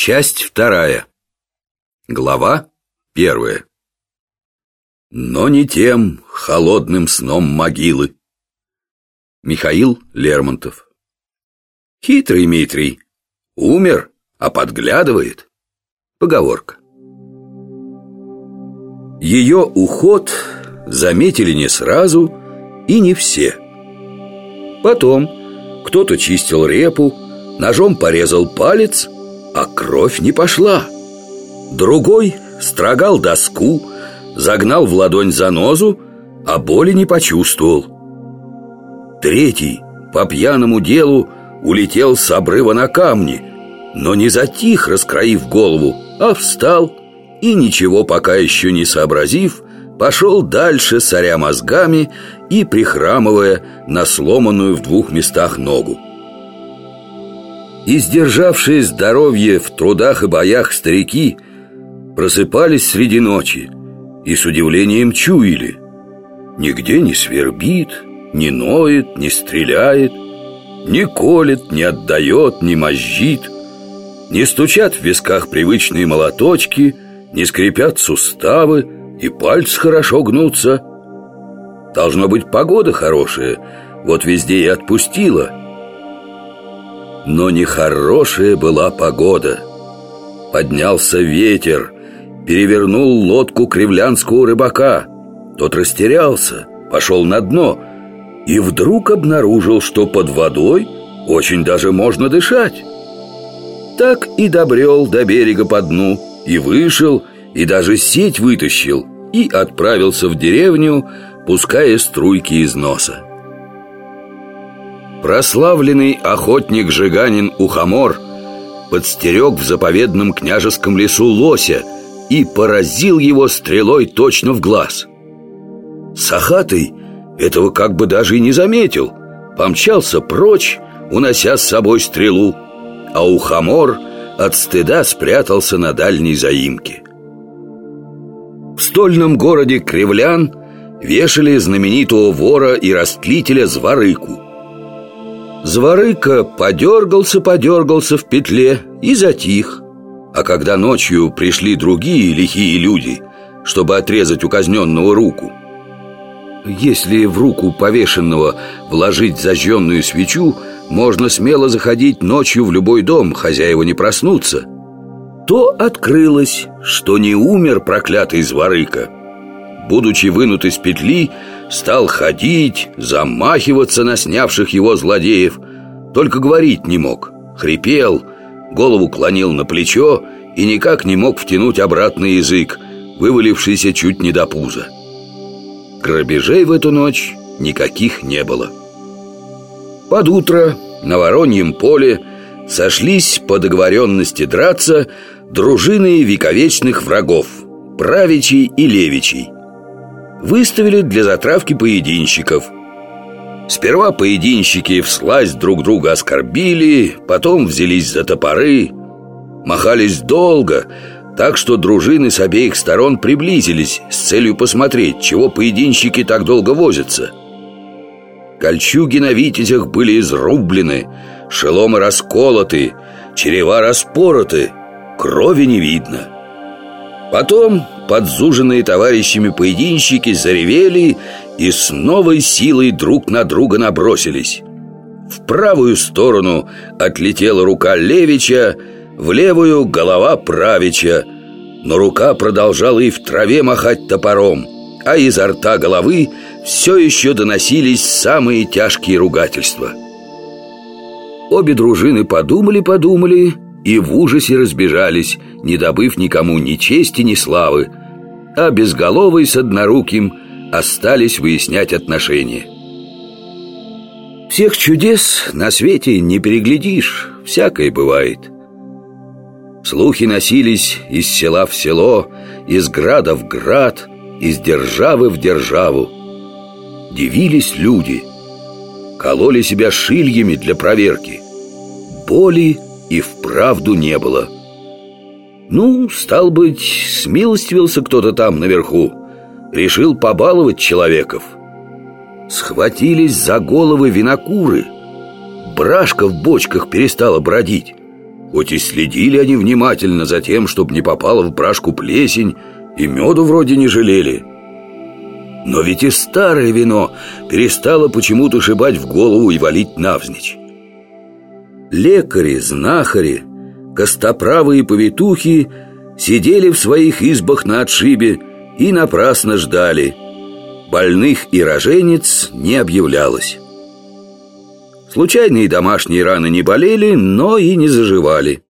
Часть вторая. Глава первая. Но не тем холодным сном могилы. Михаил Лермонтов. Хитрый Митрий. Умер, а подглядывает. Поговорка. Ее уход заметили не сразу и не все. Потом кто-то чистил репу, ножом порезал палец – а кровь не пошла. Другой строгал доску, загнал в ладонь занозу, а боли не почувствовал. Третий по пьяному делу улетел с обрыва на камни, но не затих, раскроив голову, а встал и, ничего пока еще не сообразив, пошел дальше, соря мозгами и прихрамывая на сломанную в двух местах ногу. И сдержавшие здоровье в трудах и боях старики Просыпались среди ночи И с удивлением чуяли. Нигде не свербит, не ноет, не стреляет Не колет, не отдает, не мозжит Не стучат в висках привычные молоточки Не скрипят суставы И пальцы хорошо гнутся. Должно быть погода хорошая Вот везде и отпустила но нехорошая была погода. Поднялся ветер, перевернул лодку кривлянского рыбака. Тот растерялся, пошел на дно и вдруг обнаружил, что под водой очень даже можно дышать. Так и добрел до берега по дну, и вышел, и даже сеть вытащил, и отправился в деревню, пуская струйки из носа. Прославленный охотник Жиганин Ухомор подстерег в заповедном княжеском лесу лося и поразил его стрелой точно в глаз. Сахатый этого как бы даже и не заметил, помчался прочь, унося с собой стрелу, а Ухомор от стыда спрятался на дальней заимке. В стольном городе Кривлян вешали знаменитого вора и растлителя Зварыку – Зворыка подергался-подергался в петле и затих. А когда ночью пришли другие лихие люди Чтобы отрезать у казненного руку Если в руку повешенного вложить зажженную свечу Можно смело заходить ночью в любой дом, хозяева не проснутся. То открылось, что не умер проклятый Зворыка будучи вынут из петли, стал ходить, замахиваться на снявших его злодеев. Только говорить не мог, хрипел, голову клонил на плечо и никак не мог втянуть обратно язык, вывалившийся чуть не до пуза. Грабежей в эту ночь никаких не было. Под утро на Вороньем поле сошлись по договоренности драться дружины вековечных врагов – правичей и левичей – выставили для затравки поединщиков. Сперва поединщики вслазь друг друга оскорбили, потом взялись за топоры, махались долго, так что дружины с обеих сторон приблизились с целью посмотреть, чего поединщики так долго возятся. Кольчуги на витязях были изрублены, шеломы расколоты, черева распороты, крови не видно. Потом подзуженные товарищами поединщики заревели и с новой силой друг на друга набросились. В правую сторону отлетела рука Левича, в левую — голова Правича, но рука продолжала и в траве махать топором, а изо рта головы все еще доносились самые тяжкие ругательства. Обе дружины подумали-подумали и в ужасе разбежались, не добыв никому ни чести, ни славы, а безголовый с одноруким остались выяснять отношения. Всех чудес на свете не переглядишь, всякое бывает. Слухи носились из села в село, из града в град, из державы в державу. Дивились люди, кололи себя шильями для проверки. Боли и вправду не было. Ну, стал быть, смилостивился кто-то там наверху Решил побаловать человеков Схватились за головы винокуры Брашка в бочках перестала бродить Хоть и следили они внимательно за тем, чтобы не попала в брашку плесень, и меду вроде не жалели. Но ведь и старое вино перестало почему-то шибать в голову и валить навзничь. Лекари, знахари, костоправы и повитухи сидели в своих избах на отшибе и напрасно ждали. Больных и роженец не объявлялось. Случайные домашние раны не болели, но и не заживали.